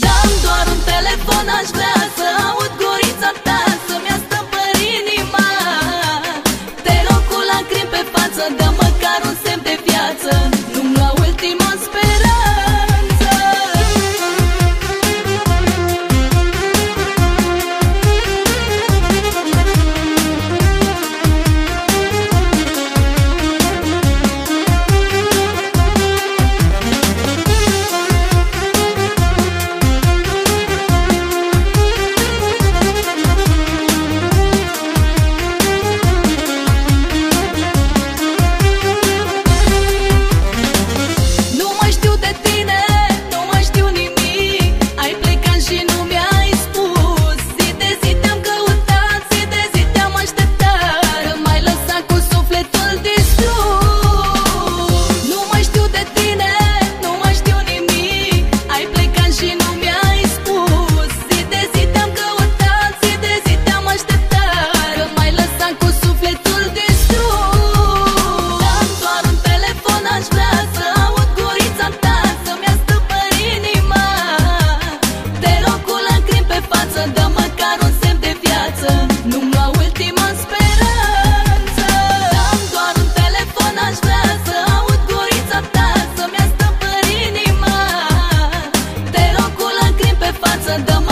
Dăm doar un telefon, aș vrea să aud 梦。